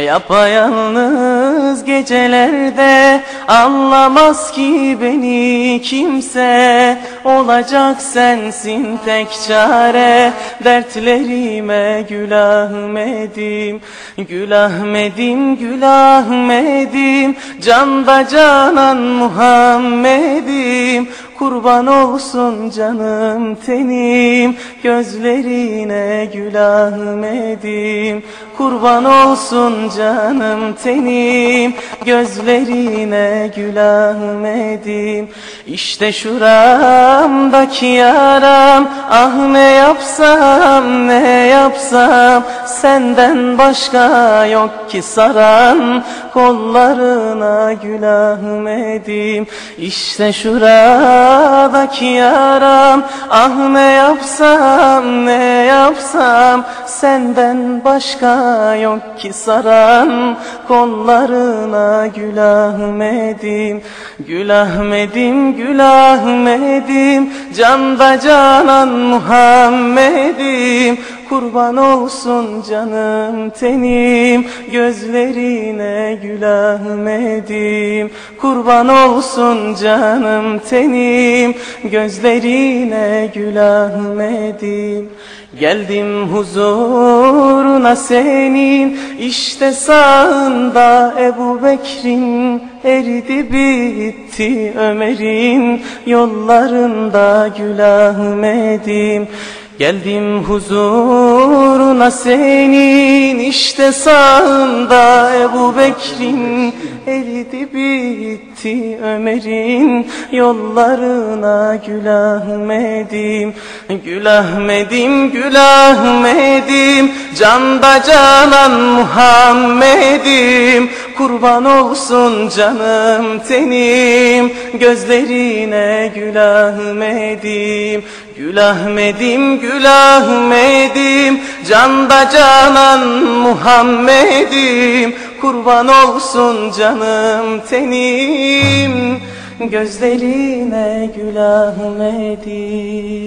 Yapayalnız gecelerde anlamaz ki beni kimse. Olacak sensin tek çare dertlerime gül Ahmedim Gül Ahmedim gül Ahmedim canda canan Muhammed'im Kurban olsun canım tenim Gözlerine gül Ahmedim Kurban olsun canım tenim Gözlerine gül Ahmedim İşte şuramdaki yaram Ah ne yapsam ne yapsam Senden başka yok ki saran Kollarına gül Ahmedim İşte şuradaki yaram Ah ne yapsam ne yapsam? Senden başka yok ki saran Kollarına gül Ahmedim Gül Ahmedim gül Ahmedim Canda canan Muhammed'im Kurban olsun canım tenim Gözlerine gül Ahmedim Kurban olsun canım tenim Gözlerine gül Ahmedim Geldim huzuruna senin işte sağında Ebu Bekir'in eridi bitti Ömer'in. Yollarında Gül Ahmet'im Geldim huzuruna senin işte sağında Ebu Bekir'in eridi bitti Ömer'in yollarına Gül Ahmet'im Gül Ahmet'im Gül Ahmet'im Canda canan Muhammed'im Kurban olsun canım tenim. Gözlerine Gül Ahmet'im Gül Ahmet'im Gül Ahmet'im. Canda canan Muhammed'im Kurban olsun canım tenim. Gözlerine Gül Ahmet'im